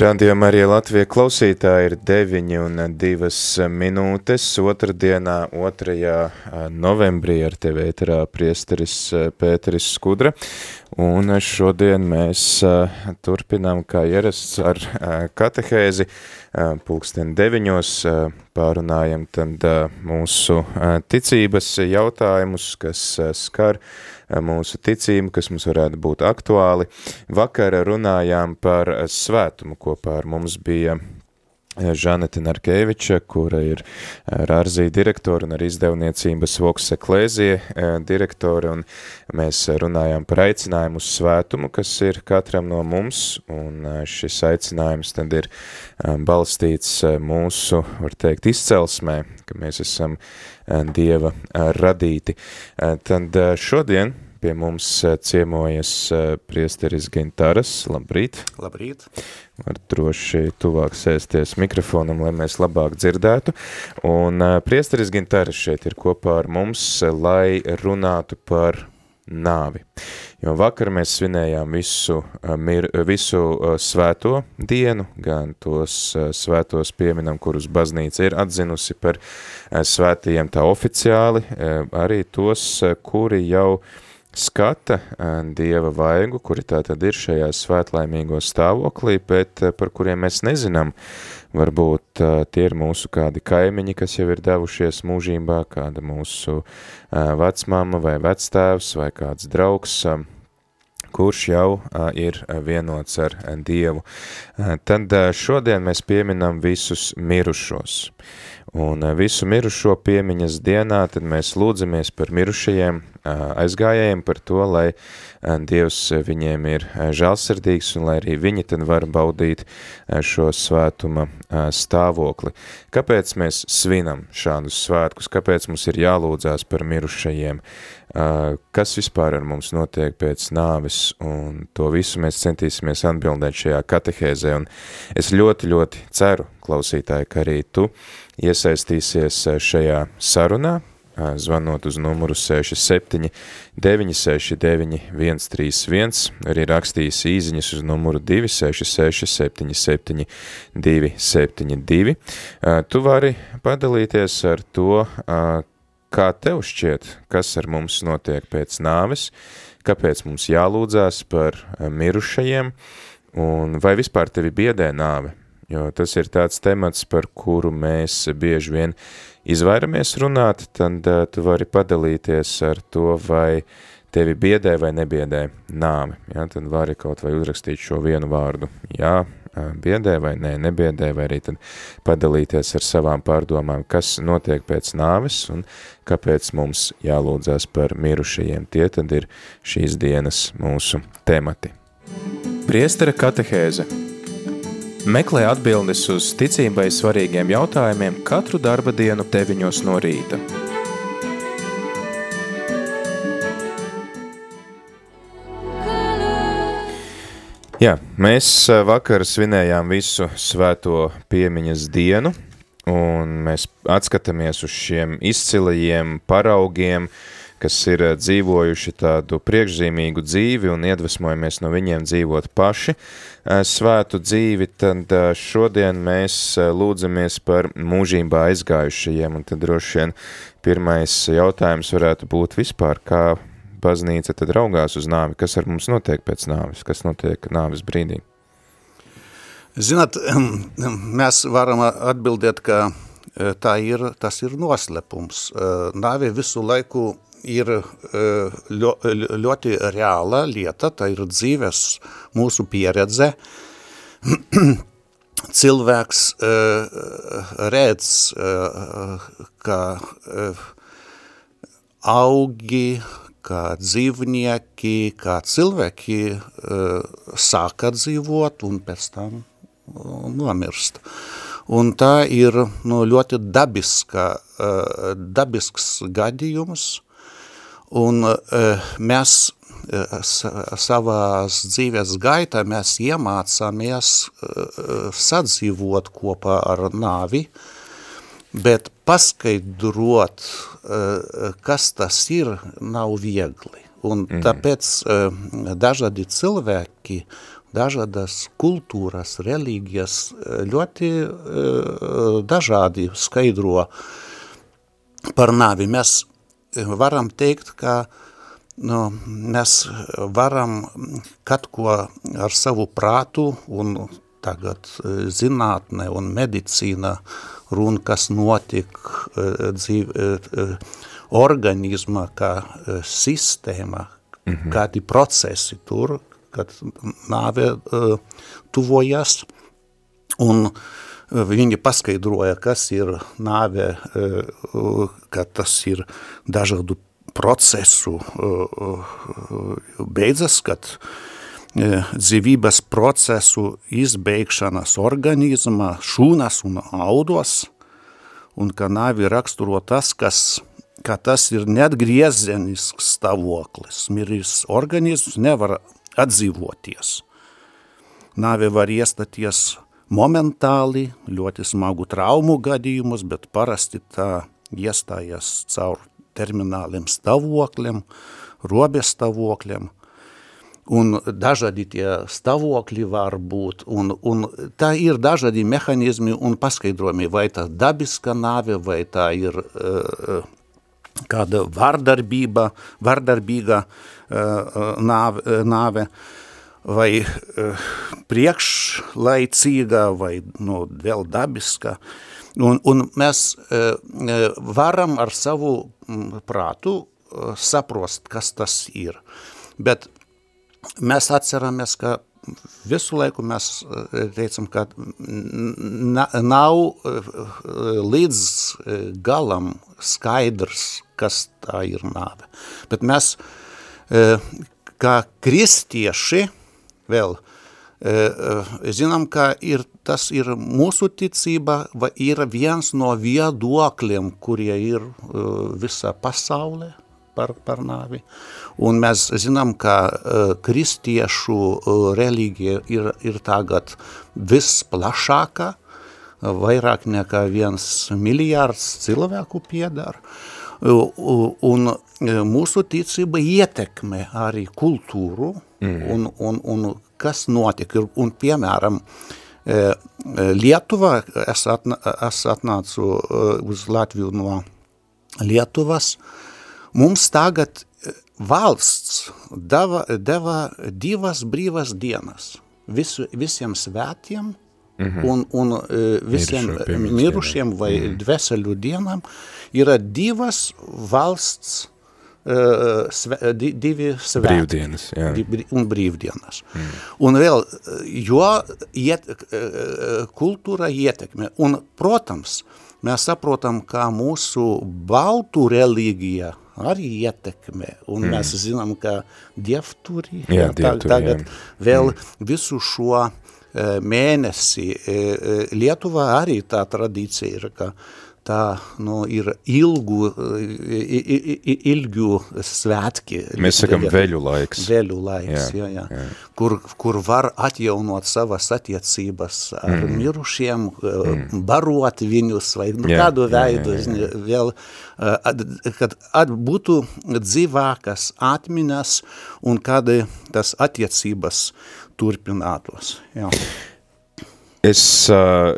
Radījumā arī Latvija klausītāji ir 9 un 2 minūtes. Otradienā, 2. novembrī ar tevi ēterā priesteris Pēteris Skudra. Un šodien mēs turpinām kā ierasts ar katehēzi. Pulksten deviņos pārunājam tad mūsu ticības jautājumus, kas skar mūsu ticību, kas mums varētu būt aktuāli. Vakar runājām par svētumu, kopā ar mums bija Žaneta Narkeviča, kura ir Rārzī direktora un arī izdevniecības Voks Eklēzie direktora, un mēs runājām par aicinājumu uz svētumu, kas ir katram no mums, un šis aicinājums tad ir balstīts mūsu, var teikt, izcelsmē, ka mēs esam Dieva radīti. Tad šodien pie mums ciemojas priesteris Gintaras. Labrīt! Labrīt! Var droši tuvāk sēsties mikrofonam, lai mēs labāk dzirdētu. Un priesteris Gintaras šeit ir kopā ar mums, lai runātu par nāvi. Jo vakar mēs svinējām visu, mir, visu svēto dienu, gan tos svētos pieminam, kurus baznīca ir atzinusi par svētajiem tā oficiāli, arī tos, kuri jau skata Dieva vaigu, kuri tā tad ir šajā svētlaimīgo stāvoklī, bet par kuriem mēs nezinām, varbūt tie ir mūsu kādi kaimiņi, kas jau ir devušies mūžībā, kāda mūsu vecmama vai vectēvs vai kāds draugs, kurš jau ir vienots ar Dievu. Tad šodien mēs pieminam visus mirušos. Un visu mirušo piemiņas dienā tad mēs lūdzamies par mirušajiem aizgājējiem par to, lai Dievs viņiem ir žēlsirdīgs un lai arī viņi tad var baudīt šo svētuma stāvokli. Kāpēc mēs svinam šādus svētkus? Kāpēc mums ir jālūdzās par mirušajiem? Kas vispār ar mums notiek pēc nāves? Un to visu mēs centīsimies atbildēt šajā katehēzē. Un es ļoti, ļoti ceru, klausītāji, ka arī tu iesaistīsies šajā sarunā, zvanot uz numuru 67 969 131, arī rakstījis īziņas uz numuru 266 77 272. Tu vari padalīties ar to, kā tev šķiet, kas ar mums notiek pēc nāves, kāpēc mums jālūdzās par mirušajiem, un vai vispār tevi biedē nāve, jo tas ir tāds temats, par kuru mēs bieži vien izvairamies runāt, tad uh, tu vari padalīties ar to, vai tevi biedē vai nebiedē nāve. Ja? Tad vari kaut vai uzrakstīt šo vienu vārdu. Jā, biedē vai nē, nebiedē, vai arī tad padalīties ar savām pārdomām, kas notiek pēc nāves un kāpēc mums jālūdzās par mirušajiem. Tie tad ir šīs dienas mūsu temati. Priestara katehēze – Meklē atbildes uz ticībai svarīgiem jautājumiem katru darba dienu 9 no rīta. Jā, mēs vakar svinējām visu svēto piemiņas dienu, un mēs atskatāmies uz šiem izcilajiem paraugiem, kas ir dzīvojuši tādu priekšzīmīgu dzīvi un iedvesmojamies no viņiem dzīvot paši. Eh, svētu dzīvi, tad eh, šodien mēs eh, lūdzamies par mūžībā aizgājušajiem, un tad droši vien pirmais jautājums varētu būt vispār, kā baznīca tad raugās uz nāvi, kas ar mums notiek pēc nāvis, kas notiek nāvis brīdī? Zināt, mēs varam atbildēt, ka tā ir, tas ir noslepums. Nāve visu laiku ir ļo, ļoti reāla lieta, tā ir dzīves mūsu pieredze. Cilvēks redz, ka augi, kā dzīvnieki, kā cilvēki sāka dzīvot un pēc tam nomirst. Un tā ir nu, ļoti dabiska, dabisks gadījums, un mēs savās dzīves gaitā mēs iemācāmies sadzīvot kopā ar nāvi, bet paskaidrot, kas tas ir, nav viegli. Un mhm. tāpēc dažādi cilvēki, dažādas kultūras, reliģijas ļoti dažādi skaidro par nāvi. Mēs varam teikt, ka uh, nu, mēs varam kaut ko ar savu prātu un tagad e, zinātne un medicīna runa, kas notiek e, dzīv, e, organisma kā sistēma, mm -hmm. kādi procesi tur, kad nāve tuvojas, un viņi paskaidroja, kas ir nāve, ka tas ir dažādu procesu beidzas, kad dzīvības procesu izbeigšanas organizmā šūnas un audos, un ka nāvi raksturo tas, kas, ka tas ir neatgriezenisks stāvoklis. Miris organisms nevar atdzīvoties. Nāve var iestaties momentāli, ļoti smagu traumu gadījumus, bet parasti tā iestājas caur termināliem stāvokļiem, robežstāvokļiem. Un dažādi tie stāvokļi var būt, un, un tā ir dažādi mehānismi un paskaidrojumi, vai tā dabiska nāve, vai tā ir uh, kāda vardarbība, vardarbīga uh, nāve, nāve, vai uh, priekšlaicīga, vai nu, vēl dabiska. Uh, Un, un mēs uh, varam ar savu prātu uh, saprast, kas tas ir. Bet mēs atceramies, ka visu laiku mēs teicam, ka na, nav līdz galam skaidrs, kas tā ir nāve. Bet mēs, kā kristieši, vēl zinām, ka ir tas ir mūsu ticība, vai ir viens no viedokļiem, kurie ir uh, visā pasaulē par, par nāvi. Un mēs zinām, ka kristiešu reliģija ir, ir tagad visplašākā, vairāk nekā viens miljārds cilvēku piedara. Un mūsu ticība ietekmē arī kultūru mm. un, un, un kas notika. Un, piemēram, uh, E, e, Lietuva, es, atna, es atnācu e, uz Latviju no Lietuvas, mums tagad valsts deva, deva divas brīvas dienas visu, visiem svētiem -hmm. un, un visiem mirušiem, vai -hmm. dveseļu dienām yra divas valsts sve, divi svētki. Brīvdienas, jā. Un brīvdienas. Mm. Un vēl, jo iet, kultūra ietekme. Un, protams, mēs saprotam, kā mūsu baltu reliģija arī ietekmē. Un mm. mēs zinām, ka dievturi, jā, dievturi tagad jā. vēl mm. visu šo mēnesi Lietuvā arī tā tradīcija ir, ka tā nu, ir ilgu, ilgu svētki. Mēs sakam veļu laiks. Veļu laiks, jā, jā, jā. jā. Kur, kur var atjaunot savas attiecības ar mm. mirušiem, mm. barot viņus vai nu, jā, kādu veidu, jā, jā, jā. vēl, kad at, būtu dzīvākas atmiņas un kad tas attiecības turpinātos. Jā. Es uh,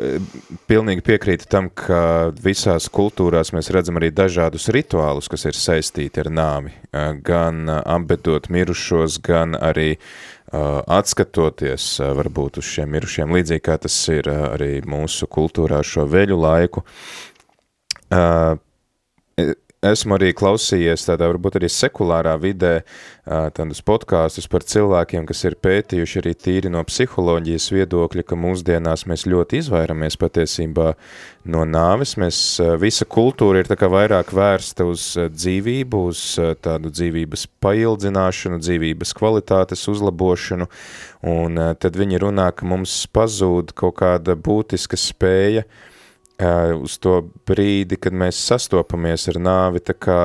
pilnīgi piekrītu tam, ka visās kultūrās mēs redzam arī dažādus rituālus, kas ir saistīti ar nāvi. Uh, gan uh, apbedot mirušos, gan arī uh, atskatoties uh, varbūt uz šiem mirušiem, līdzīgi kā tas ir uh, arī mūsu kultūrā šo veļu laiku. Uh, esmu arī klausījies tādā varbūt arī sekulārā vidē tādus podkāstus par cilvēkiem, kas ir pētījuši arī tīri no psiholoģijas viedokļa, ka mūsdienās mēs ļoti izvairamies patiesībā no nāves. Mēs, visa kultūra ir tā kā vairāk vērsta uz dzīvību, uz tādu dzīvības paildzināšanu, dzīvības kvalitātes uzlabošanu, un tad viņi runā, ka mums pazūd kaut kāda būtiska spēja uz to brīdi, kad mēs sastopamies ar nāvi, tā kā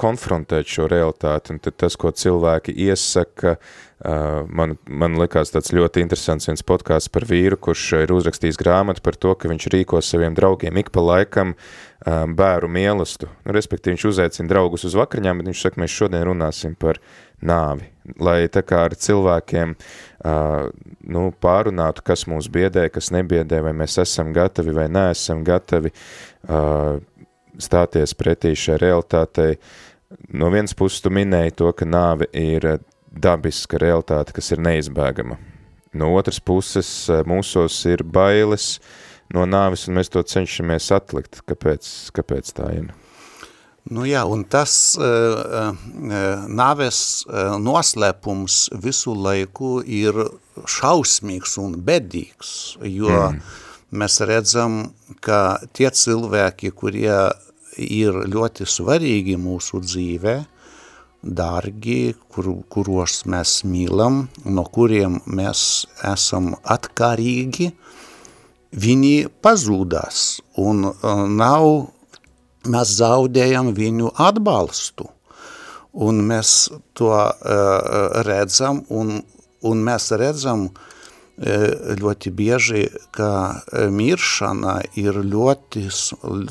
konfrontēt šo realitāti, un tad tas, ko cilvēki iesaka, man, man likās tāds ļoti interesants viens podkāsts par vīru, kurš ir uzrakstījis grāmatu par to, ka viņš rīko saviem draugiem ik pa laikam bēru mielastu, nu, respektīvi viņš uzaicina draugus uz vakariņām, bet viņš saka, mēs šodien runāsim par nāvi, lai tā kā ar cilvēkiem uh, nu, pārunātu, kas mūs biedē, kas nebiedē, vai mēs esam gatavi vai neesam gatavi uh, stāties pretī šai realitātei. No vienas puses tu minēji to, ka nāve ir dabiska realitāte, kas ir neizbēgama. No otras puses mūsos ir bailes no nāves, un mēs to cenšamies atlikt. Kāpēc, kāpēc tā ir? Nu jā, un tas uh, uh, nāves uh, noslēpums visu laiku ir šausmīgs un bedīgs, jo mm. mēs redzam, ka tie cilvēki, kurie ir ļoti svarīgi mūsu dzīvē, dargi, kur, kuros mēs mīlam, no kuriem mēs esam atkarīgi, viņi pazūdās un uh, nav mēs zaudējam viņu atbalstu. Un mēs to uh, redzam, un, un mēs redzam uh, ļoti bieži, ka miršana ir ļoti,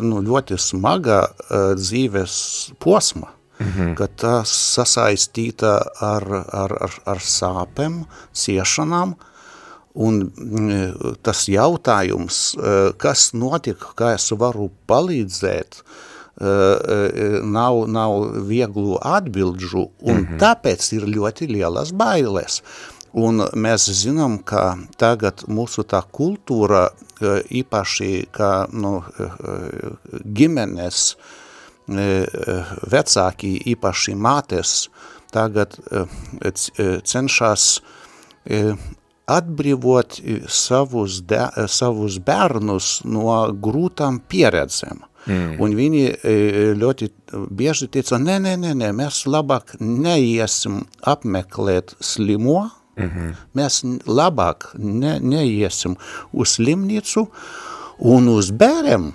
nu, ļoti smaga uh, dzīves posma. Mhm. ka tā sasaistīta ar, ar, ar, ar sāpēm, ciešanām, Un mm, tas jautājums, eh, kas notika, kā es varu palīdzēt, eh, nav, nav vieglu atbildžu, un mm -hmm. tāpēc ir ļoti lielas bailes. Un mēs zinām, ka tagad mūsu tā kultūra, īpaši kā nu, ģimenes, vecāki, īpaši mātes, tagad cenšas atbrīvot savus, de, savus bērnus no grūtām pieredzēm. Mm. Un viņi e, ļoti bieži teica, nē, nē, nē, nē, mēs labāk neiesim apmeklēt slimo, mm -hmm. mēs labāk ne, neiesim uz slimnīcu un uz bēriem,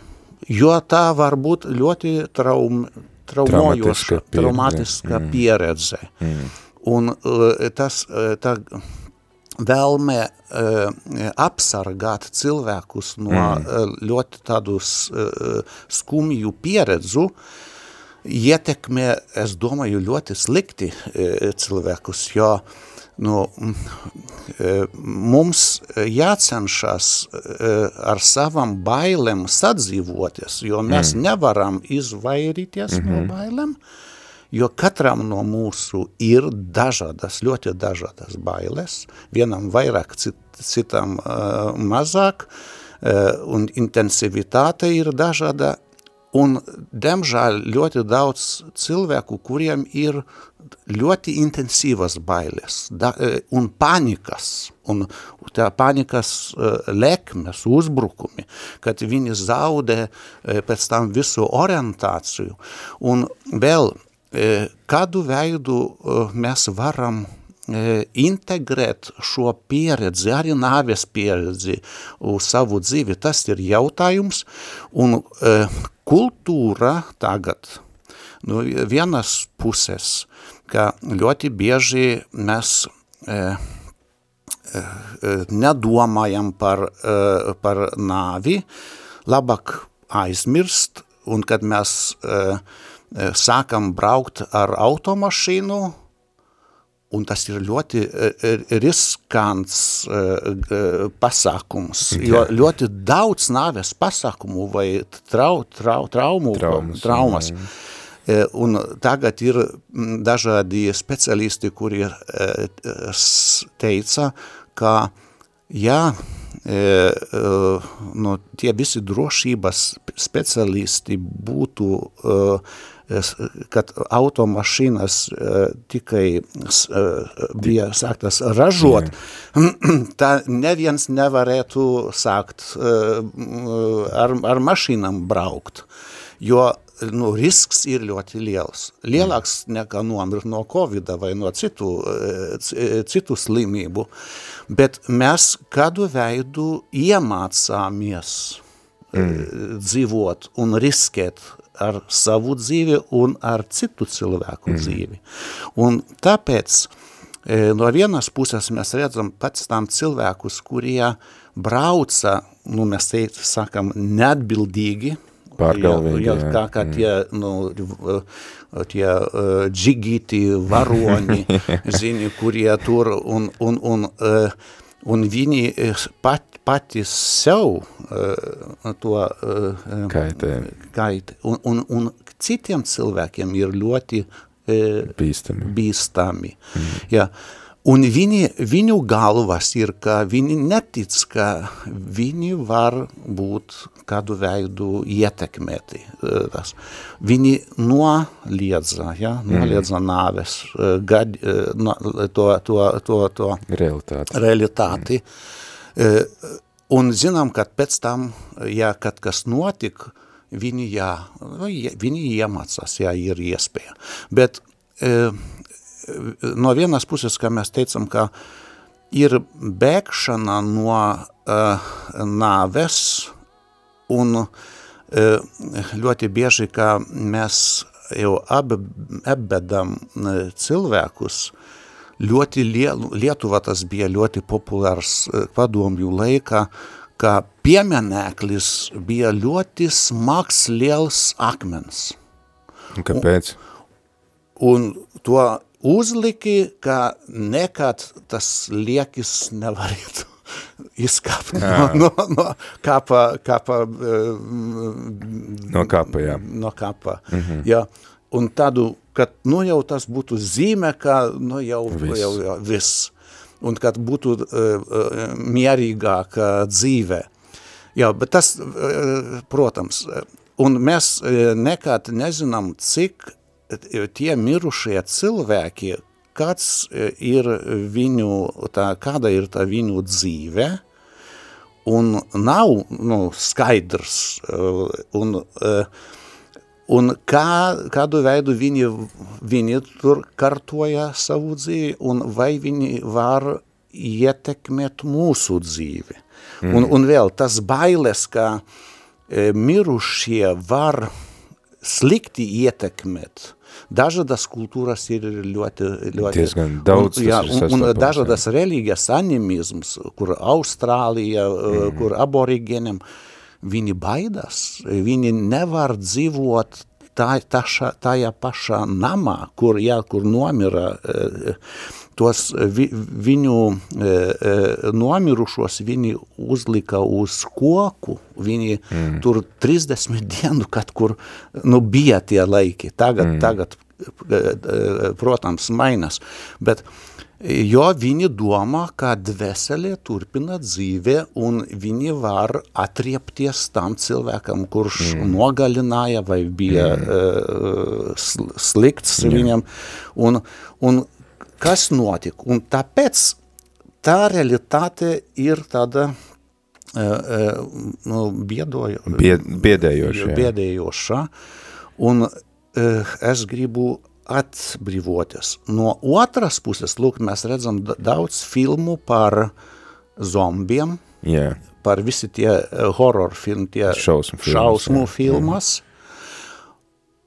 jo tā var būt ļoti traum, traumojoša, traumatiska, traumatiska pieredze. Mm. Un e, tas, e, tā, vēlme uh, apsargāt cilvēkus no mm. uh, ļoti tādus uh, skumju pieredzu, ietekmē, es domāju, ļoti slikti uh, cilvēkus, jo nu, mums jācenšas ar savam bailēm sadzīvoties, jo mēs mm. nevaram izvairīties mm -hmm. no mhm. bailēm, jo katram no mūsu ir dažādas, ļoti dažādas bailes, vienam vairāk, cit, citam uh, mazāk, uh, un intensivitāte ir dažāda, un, diemžēl, ļoti daudz cilvēku, kuriem ir ļoti intensīvas bailes da, un panikas, un tā panikas lekmes, uzbrukumi, kad viņi zaudē pēc tam visu orientāciju. Un vēl kādu veidu e, mēs varam e, integrēt šo pieredzi, arī nāves pieredzi uz savu dzīvi, tas ir jautājums, un kultūra tagad, nu, vienas puses, ka ļoti bieži mēs nedomājam par, par nāvi, labāk aizmirst, un kad mēs uh, sākam braukt ar automašīnu, un tas ir ļoti riskants uh, pasākums, jo ļoti daudz nāves pasākumu vai trau, trau, traumu, traumas. traumas. Jā. Un tagad ir dažādi speciālisti, kuri teica, ka jā, nu, tie visi drošības specialisti būtu, e, kad automašīnas e, tikai e, bija sāktas ražot, tā neviens nevarētu sākt e, ar, ar mašīnām braukt, jo nu, risks ir ļoti liels. Lielāks nekā nomirt no Covid vai no citu, citu slimību. Bet mēs kādu veidu iemācāmies mm. dzīvot un riskēt ar savu dzīvi un ar citu cilvēku mm. dzīvi. Un tāpēc no vienas puses mēs redzam pēc tam cilvēkus, kurie brauca, nu mēs te sakam, neatbildīgi, Pārgalvīgi, jā, jā, kā, kā tie, nu, tie uh, džigīti varoņi, zini, kurie tur, un, un, un, uh, un viņi pat, pati sev uh, to uh, kaitē. kaitē. Un, un, un citiem cilvēkiem ir ļoti uh, bīstami. bīstami. Mm. Jā. Un viņi, viņu galvas ir, ka viņi netic, ka viņi var būt kādu veidu ietekmēti. Tas. Viņi noliedza, ja, noliedza mm. nāves, gad, to, to, to, to realitāti. realitāti. Mm. Un zinām, ka pēc tam, ja kad kas notika, viņi, jā, viņi iemācās, ja ir iespēja. Bet no vienas puses, kā mēs teicam, ka ir bēgšana no uh, nāves un uh, ļoti bieži, ka mēs jau ap, apbedam cilvēkus, ļoti Lietuva tas bija ļoti populārs padomju laikā, ka piemineklis bija ļoti smags liels akmens. Kāpēc? Un, un to uzliki, ka nekad tas liekis nevarētu izkāpt no, no, no kapa, kapa no kapa, jā. No kapa, mm -hmm. jā. Un tādu, kad, nu jau tas būtu zīme, ka, nu jau, viss. jau, jau viss. Un kad būtu uh, mierīgāka dzīve. Jā, bet tas, uh, protams, un mēs nekad nezinām, cik tie mirušie cilvēki, kāds e, ir viņu, tā, kāda ir tā viņu dzīve, un nav nu, skaidrs, e, un, e, un kā, kādu veidu viņi, viņi tur kartoja savu dzīvi, un vai viņi var ietekmēt mūsu dzīvi. Mm. Un, un vēl tas bailes, ka mirušie var slikti ietekmēt. Dažādas kultūras ir ļoti, ļoti diezgan daudz. Un, jā, un, un dažādas reliģijas animisms, kur Austrālija, mm. kur aborigeniem, viņi baidās, viņi nevar dzīvot tā, taša, tajā pašā namā, kur, jā, kur nomira tos vi, viņu e, e, nomirušos viņi uzlika uz koku, viņi mm. tur 30 dienu, kad kur, nu, bija tie laiki, tagad, mm. tagad, e, e, protams, mainas, bet jo viņi domā, ka dvēselē turpina dzīvē un viņi var atriepties tam cilvēkam, kurš mm. nogalināja vai bija mm. uh, slikts mm. viņam. Un, un kas notika. Un tāpēc tā realitāte ir tāda uh, uh, nu, biedoja, Bied, biedējoša. biedējoša. Un uh, es gribu atbrīvoties. No otras puses, lūk, mēs redzam daudz filmu par zombiem, yeah. par visi tie horror filmi, tie šausmu, šausmu filmas. Mm.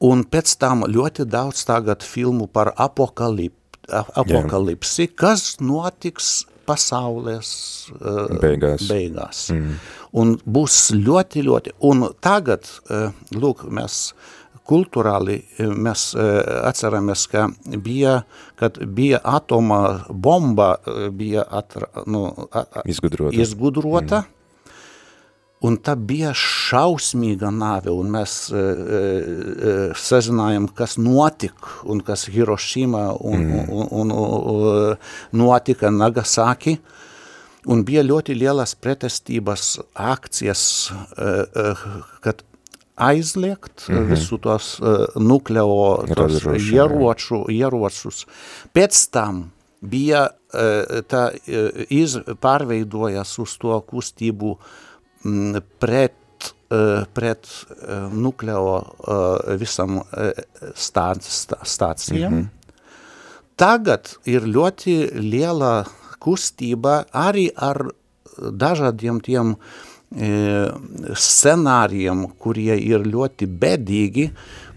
Un pēc tam ļoti daudz tagad filmu par apokalip, apokalipsi, kas notiks pasaules uh, beigās. beigās. Mm. Un būs ļoti, ļoti, un tagad, uh, lūk, mēs kulturāli, mēs uh, atceramies, ka bija, kad bija atoma bomba, bija atra, nu, a, izgudrota, izgudrota mm Un tā bija šausmīga nāve, un mēs e, e, sazinājām, kas notika, un kas Hirošima un, mm. un, un, un notika Nagasaki. un bija ļoti lielas pretestības akcijas, kad aizliegt mm -hmm. visu tos nukleo tos ieroču, ieročus. Pēc tam bija tā iz, pārveidojas uz to kustību pret pret nukleo visam stācijām. Mm -hmm. Tagad ir ļoti liela kustība arī ar dažādiem tiem scenārijiem, kurie ir ļoti bedīgi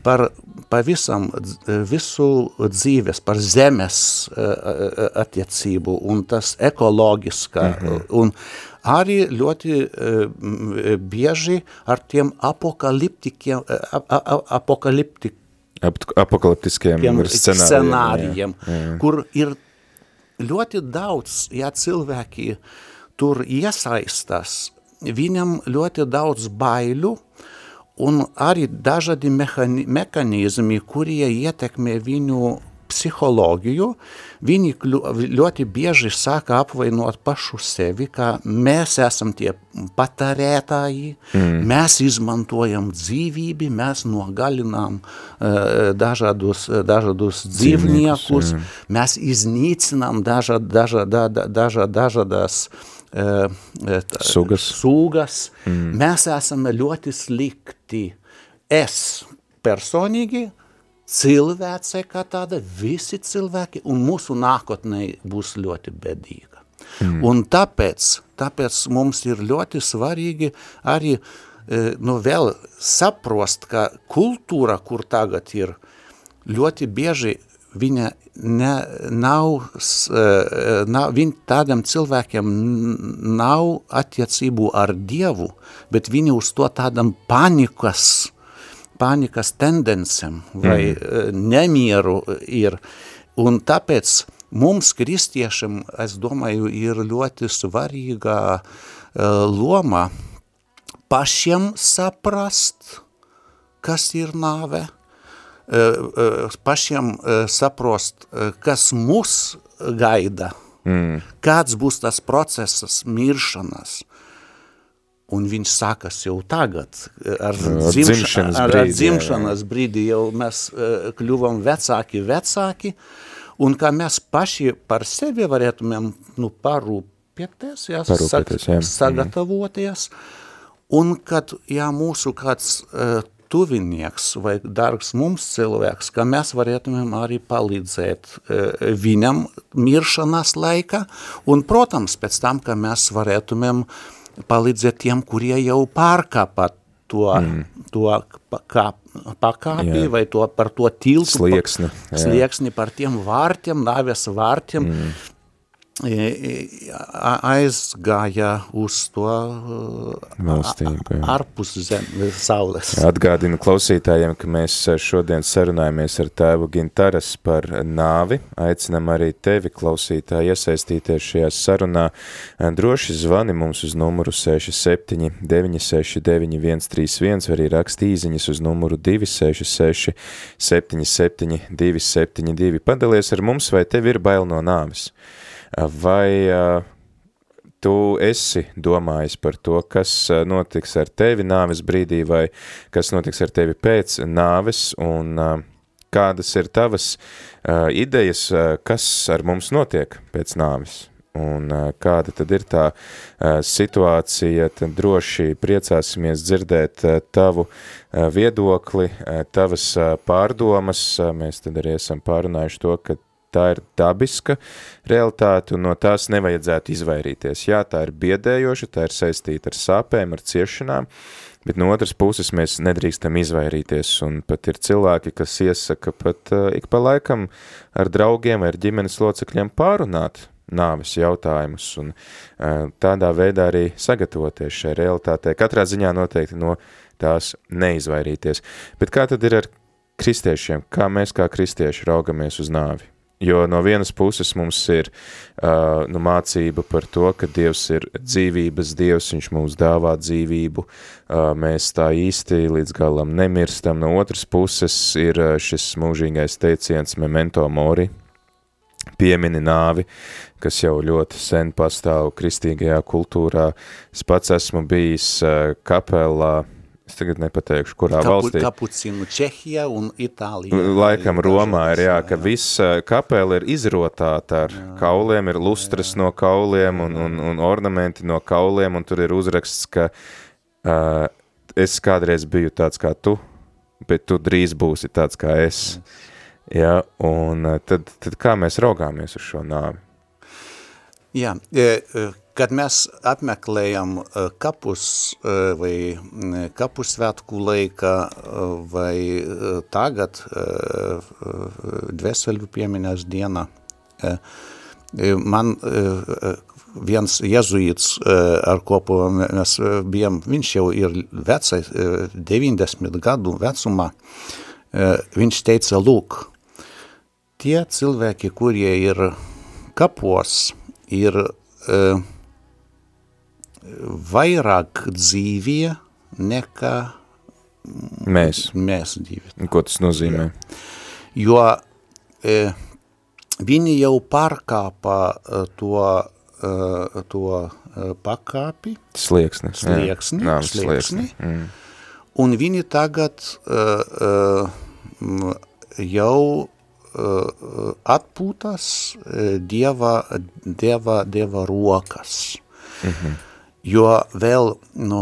par pavisam visu dzīves, par zemes attiecību un tas ekoloģiskā. Mm -hmm. Un arī ļoti uh, bieži ar tiem apokaliptikiem, uh, apokaliptik, apokaliptiskiem scenārijiem, scenārijiem jā, jā. kur ir ļoti daudz, ja cilvēki tur iesaistās, viņam ļoti daudz baiļu, un arī dažādi mehani, mekanizmi, kurie ietekmē viņu psiholoģiju, viņi ļoti bieži sāka apvainot pašu sevi, ka mēs esam tie patērētāji, mm. mēs izmantojam dzīvību, mēs nogalinām uh, dažādus, dažādus dzīvniekus, mm. mēs iznīcinām dažad, dažad, dažad, dažādas uh, sugas. sugas. Mm. Mēs esam ļoti slikti. Es personīgi cilvēce kā tāda, visi cilvēki, un mūsu nākotnē būs ļoti bedīga. Mm. Un tāpēc, tāpēc mums ir ļoti svarīgi arī e, nu, vēl saprast, ka kultūra, kur tagad ir, ļoti bieži viņa ne, nav, e, nav viņa tādiem cilvēkiem nav attiecību ar Dievu, bet viņi uz to tādam panikas panikas tendencēm vai mm. nemieru ir. Un tāpēc mums, kristiešiem, es domāju, ir ļoti svarīga uh, loma pašiem saprast, kas ir nāve, uh, uh, pašiem uh, saprast, uh, kas mūs gaida, mm. kāds būs tas procesas miršanas, Un viņš sākas jau tagad, ar, ar dzimšanas, ar, brīdi, ar dzimšanas jā, jā. brīdi jau mēs uh, kļuvam vecāki, vecāki, un kā mēs paši par sevi varētumēm nu, parūpēties, jā, parūpēties, jā. sagatavoties, un kad jā, mūsu kāds uh, tuvinieks vai dārgs mums cilvēks, ka mēs varētumēm arī palīdzēt uh, viņam miršanas laikā, un, protams, pēc tam, ka mēs varētumēm uh, palīdzēt tiem, kurie jau pārkāpa to, mm. to kā, pakāpī jā. vai to, par to tiltu. Slieksni. Pa, slieksni par tiem vārtiem, nāves vārtiem. Mm aizgāja uz to valstību, ārpus zem, saules. Atgādinu klausītājiem, ka mēs šodien sarunājamies ar tēvu Gintaras par nāvi. Aicinam arī tevi, klausītāji, iesaistīties šajā sarunā. Droši zvani mums uz numuru 67 969 131, vai arī raksti īziņas uz numuru 266 77 272. Padalies ar mums, vai tev ir bail no nāves? Vai tu esi domājis par to, kas notiks ar tevi nāves brīdī vai kas notiks ar tevi pēc nāves un kādas ir tavas idejas, kas ar mums notiek pēc nāves? Un kāda tad ir tā situācija, tad droši priecāsimies dzirdēt tavu viedokli, tavas pārdomas. Mēs tad arī esam pārunājuši to, ka tā ir dabiska realitāte un no tās nevajadzētu izvairīties. Jā, tā ir biedējoša, tā ir saistīta ar sāpēm, ar ciešanām, bet no otras puses mēs nedrīkstam izvairīties un pat ir cilvēki, kas iesaka pat uh, ik pa laikam ar draugiem vai ar ģimenes locekļiem pārunāt nāves jautājumus un uh, tādā veidā arī sagatavoties šai realitātei. Katrā ziņā noteikti no tās neizvairīties. Bet kā tad ir ar kristiešiem? Kā mēs kā kristieši raugamies uz nāvi? Jo no vienas puses mums ir uh, nu, mācība par to, ka Dievs ir dzīvības Dievs, Viņš mums dāvā dzīvību, uh, mēs tā īsti līdz galam nemirstam. No otras puses ir uh, šis mūžīgais teiciens memento mori, piemini nāvi, kas jau ļoti sen pastāv kristīgajā kultūrā. Es pats esmu bijis kapelā, es tagad nepateikšu, kurā Kapu, valstī. Kapucinu Čehija un Itālija. Laikam Romā ir, jā, ka viss kapela ir izrotāta ar kauliem, ir lustras no kauliem un, un, un ornamenti no kauliem, un tur ir uzraksts, ka uh, es kādreiz biju tāds kā tu, bet tu drīz būsi tāds kā es. Jā, un tad, tad kā mēs raugāmies uz šo nāvi? Jā, kad mēs apmeklējam kapus vai kapusvētku laika vai tagad dvēseļu piemiņas diena, man viens jezuīts, ar kopu mēs bijām, viņš jau ir vecais, 90 gadu vecumā, viņš teica, lūk, tie cilvēki, kurie ir kapos, ir uh, vairāk dzīvie nekā mēs. mēs dzīvi. Ko tas nozīmē? Jo uh, viņi jau pārkāpa uh, to, uh, to uh, pakāpi, Slieksni. jā. slieksni, slieksni, Mm. un viņi tagad uh, uh, jau uh, atpūtas dieva, dieva, dieva rokas. Mhm. Jo vēl, nu,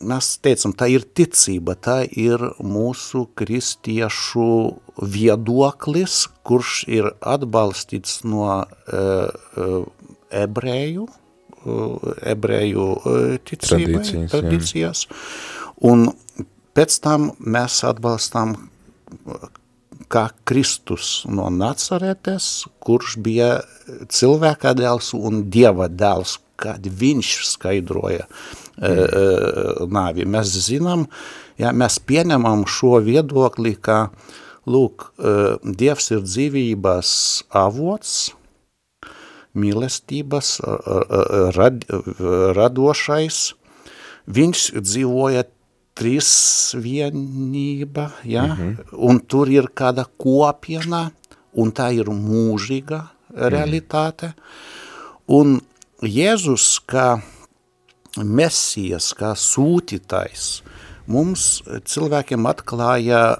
mēs teicam, tā ir ticība, tā ir mūsu kristiešu viedoklis, kurš ir atbalstīts no uh, uh, ebreju, uh, ebreju ticībai, Tradīcijas, tradīcijas. Un pēc tam mēs atbalstam kā Kristus no Nacaretes, kurš bija cilvēka dēls un dieva dēls, kad viņš skaidroja mm. nāvi. Mēs zinām, ja mēs pieņemam šo viedokli, ka, lūk, eh, Dievs ir dzīvības avots, mīlestības rad, radošais, viņš dzīvoja trīsvienība, ja? mm -hmm. un tur ir kāda kopiena, un tā ir mūžīga realitāte. Un Jēzus, kā mesijas, kā sūtītājs, mums cilvēkiem atklāja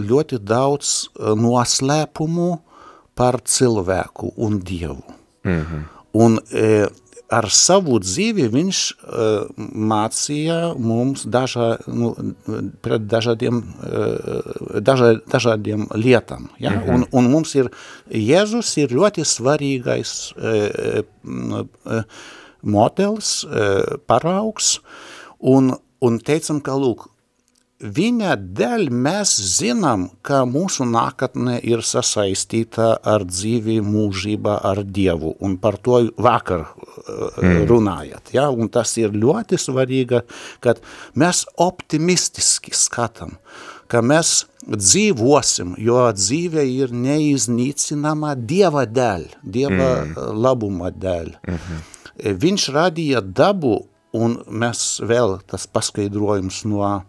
ļoti daudz noslēpumu par cilvēku un Dievu. Mm -hmm. Un ar savu dzīvi viņš uh, mācīja mums daža, nu, pret dažādiem, uh, daža, dažādiem lietām. Ja? -hmm. un, un mums ir, Jēzus ir ļoti svarīgais uh, uh, modelis, uh, paraugs, un, un teicam, ka, lūk, viņa dēļ mēs zinām, ka mūsu nākotne ir sasaistīta ar dzīvi mūžībā ar Dievu, un par to vakar mm. runājat, ja? un tas ir ļoti svarīgi, kad mēs optimistiski skatām, ka mēs dzīvosim, jo dzīve ir neiznīcinama Dieva dēļ, Dieva mm. labuma dēļ. Mm -hmm. Viņš radīja dabu, un mēs vēl tas paskaidrojums no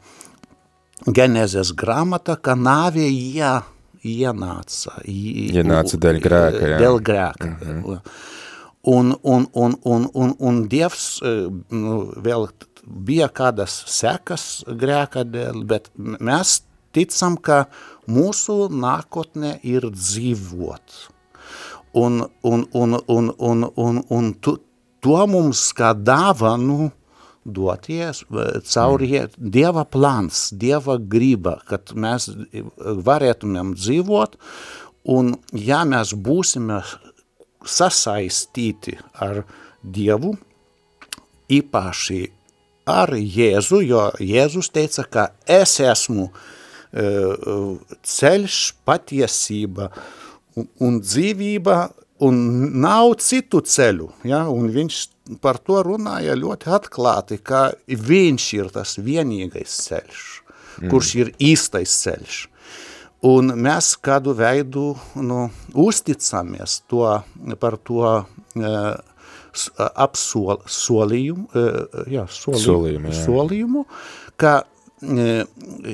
Genezes grāmata, ka nāvie jā, ienāca. Ienāca dēļ grēka, jā. Dēļ grēka. Mm -hmm. un, un, un, un, un, un Dievs nu, vēl bija kādas sekas grēka dēļ, bet mēs ticam, ka mūsu nākotne ir dzīvot. Un, un, un, un, un, un, un tu, to mums kā dāvanu doties cauri mm. Dieva plāns, Dieva griba, kad mēs varētumiem dzīvot, un ja mēs būsime sasaistīti ar Dievu, īpaši ar Jēzu, jo Jēzus teica, ka es esmu uh, ceļš, patiesība un dzīvība, un nav citu ceļu, ja? un viņš par to runāja ļoti atklāti, ka viņš ir tas vienīgais ceļš, mm. kurš ir īstais ceļš. Un mēs kādu veidu nu, uzticamies to, par to uh, apsol, solījumu, uh, jā, solījumu, solījumu, jā. solījumu, ka, uh,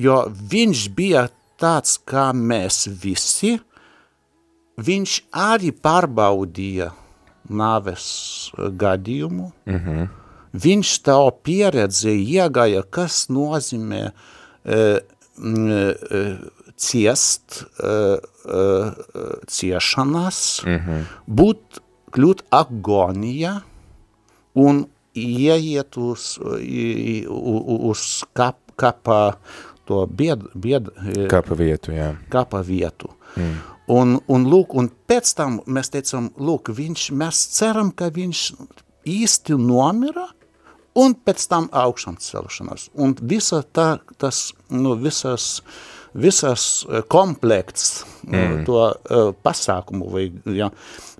jo viņš bija tāds kā mēs visi, viņš arī pārbaudīja nāves gadījumu. Mm -hmm. Viņš tā pieredzi iegāja, kas nozīmē uh, uh, ciest, uh, uh, ciešanas, mm -hmm. būt, kļūt agonija un ieiet uz, uz kap, kapa to bied, bied, kapa vietu, jā. Kapa vietu. Mm. Un, un, lūk, un pēc tam mēs teicam, lūk, viņš, mēs ceram, ka viņš īsti nomira, un pēc tam augšām celšanās. Un visa tā, tas, nu, visas, visas komplekts mm. to uh, pasākumu, vai, ja,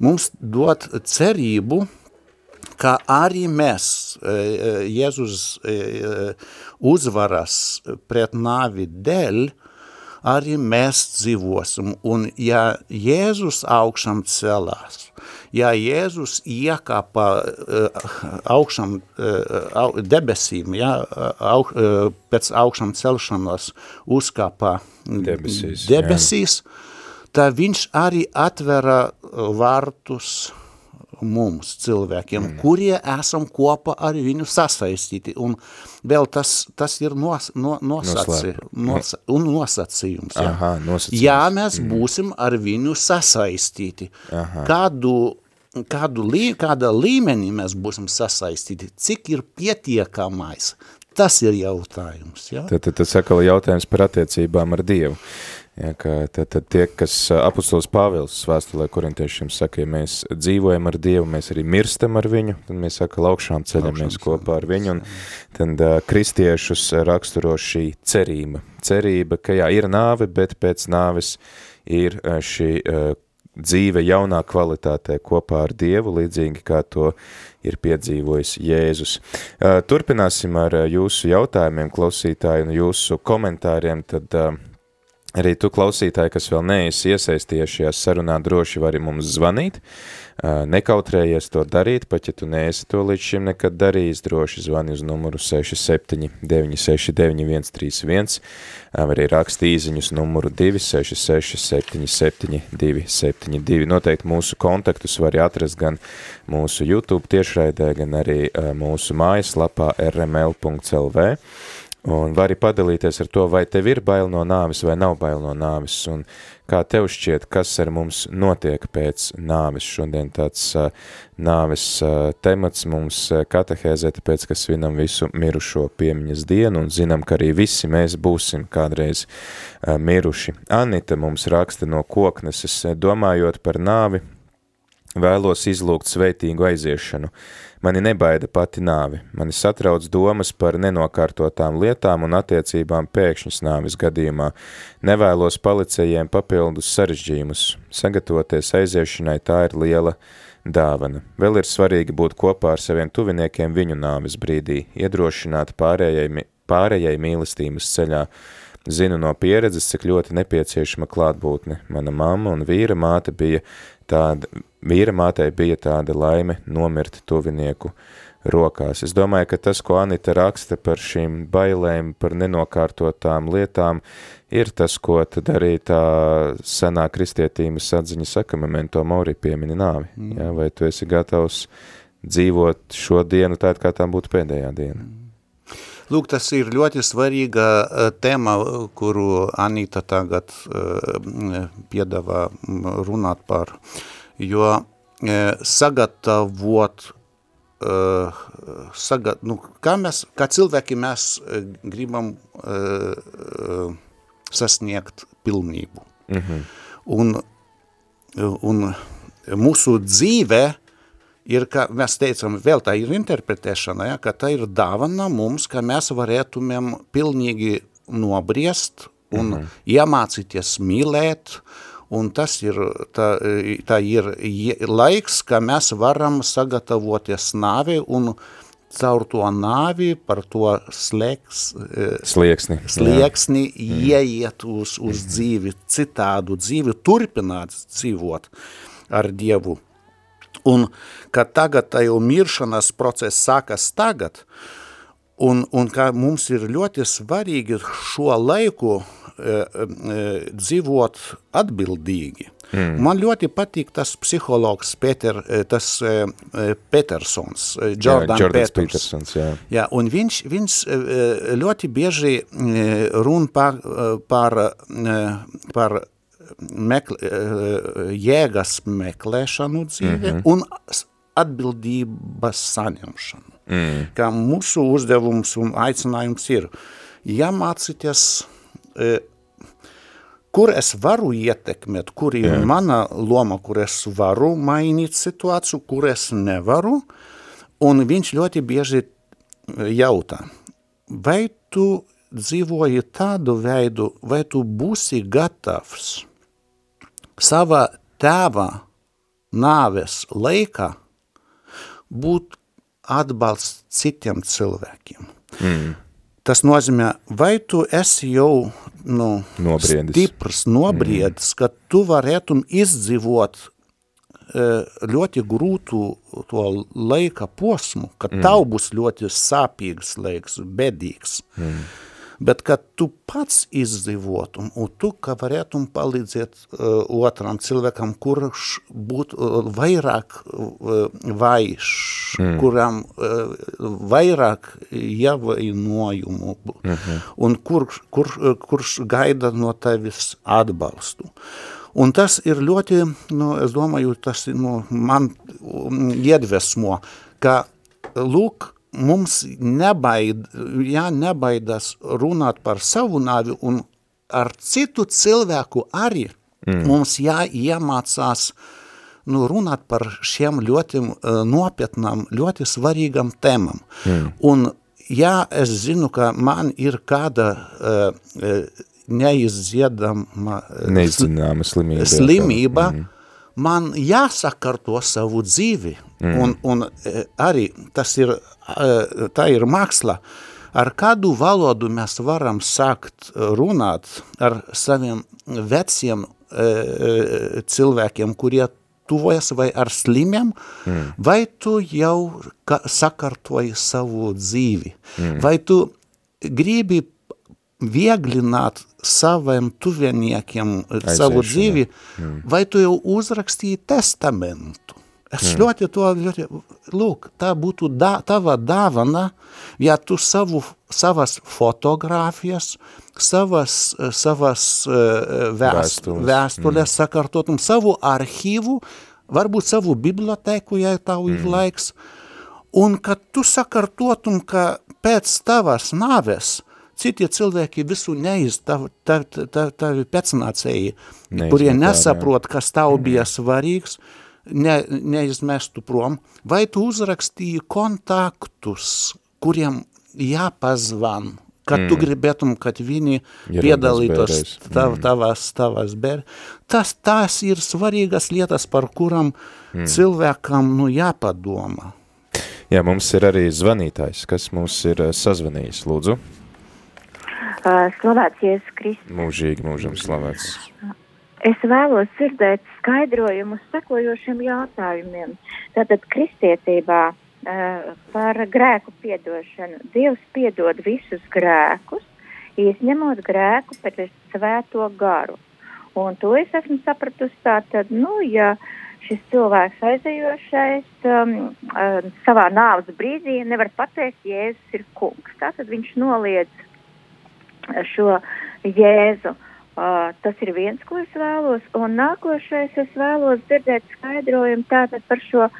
mums dot cerību, ka arī mēs, uh, Jēzus uh, uzvaras pret nāvi dēļ, uh, arī mēs dzīvosim. Un ja Jēzus augšām celās, ja Jēzus iekāpa uh, augšām uh, debesīm, ja, aug, uh, pēc augšām celšanās uzkāpa debesīs, debesīs tad viņš arī atvera vārtus mums, cilvēkiem, mm. kurie esam kopā ar viņu sasaistīti. Un vēl tas, tas ir nos, no, nosaci, nos, un nosacījums. Jā, Aha, nosacījums. jā mēs mm. būsim ar viņu sasaistīti. Aha. Kādu, kādu lī, kādā līmenī mēs būsim sasaistīti, cik ir pietiekamais, tas ir jautājums. Ja? Tad, tad tas atkal jautājums par attiecībām ar Dievu. Ja, tad, tad tie, kas apustulis Pāvils vēstulē korintiešiem saka, ja mēs dzīvojam ar Dievu, mēs arī mirstam ar viņu, tad mēs saka, laukšām ceļamies kopā ar viņu, un tad uh, kristiešus raksturo šī cerība. Cerība, ka jā, ir nāve, bet pēc nāves ir uh, šī uh, dzīve jaunā kvalitātē kopā ar Dievu, līdzīgi kā to ir piedzīvojis Jēzus. Turpināsim ar jūsu jautājumiem, klausītāji, un jūsu komentāriem, tad Arī tu klausītāji, kas vēl neesi iesaistījies šajā sarunā, droši vari mums zvanīt, nekautrējies to darīt, pat ja tu neesi to līdz šim nekad darījis, droši zvani uz numuru 67 969 131, arī raksti īziņus numuru 266 77 272. Noteikti mūsu kontaktus var atrast gan mūsu YouTube tiešraidē, gan arī mūsu mājaslapā rml.lv un vari padalīties ar to, vai tev ir bail no nāvis vai nav bail no nāvis, un kā tev šķiet, kas ar mums notiek pēc nāvis. Šodien tāds uh, nāvis uh, temats mums katehēzē, tāpēc, ka svinam visu mirušo piemiņas dienu, un zinām, ka arī visi mēs būsim kādreiz uh, miruši. Anita mums raksta no kokneses, domājot par nāvi, vēlos izlūgt sveitīgu aiziešanu, Mani nebaida pati nāvi, mani satrauc domas par nenokārtotām lietām un attiecībām pēkšņas nāvis gadījumā. Nevēlos policējiem papildus sarežģījumus. Sagatavoties aiziešanai tā ir liela dāvana. Vēl ir svarīgi būt kopā ar saviem tuviniekiem viņu nāvis brīdī, iedrošināt pārējai, pārējai mīlestības ceļā. Zinu no pieredzes, cik ļoti nepieciešama klātbūtne. Mana mamma un vīra māte bija tāda, vīra mātei bija tāda laime nomirt tuvinieku rokās. Es domāju, ka tas, ko Anita raksta par šīm bailēm, par nenokārtotām lietām, ir tas, ko tad arī tā senā kristietības atziņa saka, memento mori piemini nāvi. Mm. Ja, vai tu esi gatavs dzīvot šo dienu tādu, kā tā būtu pēdējā diena? Mm. Lūk, tas ir ļoti svarīga uh, tēma, kuru Anita tagad uh, piedāvā runāt par, jo uh, sagatavot, uh, sagat, nu, kā, mēs, kā cilvēki mēs gribam uh, sasniegt pilnību. -hmm. un, un mūsu dzīve ir, ka mēs teicam, vēl tā ir interpretēšana, ja, ka tā ir dāvana mums, ka mēs varētumiem pilnīgi nobriest un mm -hmm. iemācīties mīlēt, un tas ir, tā, tā ir laiks, ka mēs varam sagatavoties nāvi un caur to nāvi, par to slēgs, e, slieksni, slieksni ieiet uz, uz -hmm. dzīvi, citādu dzīvi, turpināt dzīvot ar Dievu. Un ka tagad tā jau miršanas process sākas tagad, un, un ka mums ir ļoti svarīgi šo laiku e, e, dzīvot atbildīgi. Mm. Man ļoti patīk tas psihologs Peter, eh, tas uh, Petersons, Jordan jā, Peters. Petersons. Jā. Jā, un viņš, viņš ļoti bieži run par, par, par mekl, jēgas meklēšanu dzīvē mm -hmm. un atbildības saņemšanu. Mm. Kā mūsu uzdevums un aicinājums ir jāmācīties, e, kur es varu ietekmēt, kur ir yeah. mana loma, kur es varu mainīt situāciju, kur es nevaru, un viņš ļoti bieži jautā, vai tu dzīvoji tādu veidu, vai tu būsi gatavs savā tēva nāves laikā būt atbalsts citiem cilvēkiem. Mm. Tas nozīmē, vai tu esi jau nu, nobriedis. stiprs, nobriedis, mm. ka tu varētu izdzīvot e, ļoti grūtu to laika posmu, ka mm. tev būs ļoti sāpīgs laiks, bedīgs. Mm bet kad tu pats izdzīvotu, un tu, ka varētu palīdzēt uh, otram cilvēkam, kurš būtu uh, vairāk uh, vaiš, mm. kuram uh, vairāk javainojumu, mm -hmm. un kur, kur, uh, kurš gaida no tevis atbalstu. Un tas ir ļoti, nu, es domāju, tas nu, man um, iedvesmo, ka, lūk, mums nebaid, jā, nebaidas runāt par savu nāvi un ar citu cilvēku arī mm. mums jāiemācās nu, runāt par šiem ļoti uh, nopietnām, ļoti svarīgam tēmam. Mm. Un ja es zinu, ka man ir kāda uh, neizdziedama Neizzināma slimība, slimība mm. man jāsakarto savu dzīvi. Mm. Un, un arī tas ir tā ir māksla, ar kādu valodu mēs varam sākt runāt ar saviem veciem cilvēkiem, kurie tuvojas vai ar slimiem, mm. vai tu jau sakartoji savu dzīvi, mm. vai tu gribi vieglināt saviem tuviniekiem Aiziešana. savu dzīvi, mm. vai tu jau uzrakstīji testamentu. Es mm. ļoti to, ļoti, lūk, tā būtu da, tava dāvana, ja tu savu, savas fotogrāfijas, savas, savas uh, vēst, vēstules mm. sakartotum, savu arhīvu, varbūt savu bibliotēku, ja tavu mm. ir laiks, un kad tu sakartotum, ka pēc tavas nāves, citi cilvēki visu neiz, tavi, tavi, tavi pēcnācēji, kurie nesaprot, kas tavu mm. bija svarīgs, ne, neizmestu prom, vai tu uzrakstīji kontaktus, kuriem jāpazvan, kad mm. tu gribētum, kad viņi piedalītos tav, mm. tavas, tavas bērni. Tas, tas ir svarīgas lietas, par kuram mm. cilvēkam nu, jāpadomā. Jā, mums ir arī zvanītājs, kas mums ir eh, sazvanījis, lūdzu. Uh, slavēts Jēzus Kristus. Mūžīgi, mūžam slavēts. Es vēlos dzirdēt skaidrojumus sekojošiem jautājumiem. Tātad kristietībā uh, par grēku piedošanu. Dievs piedod visus grēkus, izņemot grēku pēc svēto garu. Un to es esmu sapratusi tātad, nu, ja šis cilvēks aizejošais um, uh, savā nāves brīdī nevar pateikt, Jēzus ir kungs. Tātad viņš noliedz šo Jēzu. Uh, tas ir viens, ko es vēlos, un nākošais es vēlos dzirdēt skaidrojumu tātad par šo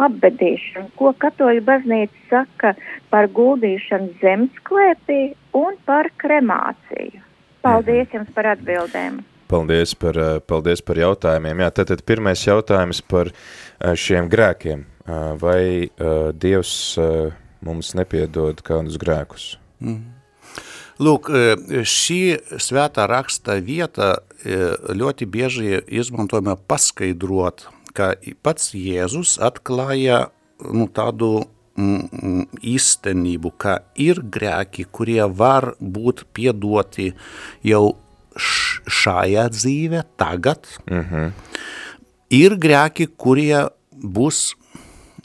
apbedīšanu, ko katoļu baznīca saka par guldīšanu zemesklēpī un par kremāciju. Paldies jums par atbildēm! Paldies par, paldies par jautājumiem. Jā, tad, tad pirmais jautājums par šiem grēkiem. Vai Dievs mums nepiedod kādus grēkus? Mm. Lūk, e, šī svētā raksta vieta e, ļoti bieži izmantojama paskaidrot, ka pats Jēzus atklāja nu, tādu mm, īstenību, ka ir grēki, kurie var būt piedoti jau šajā dzīvē, tagad. Mm -hmm. Ir grēki, kurie būs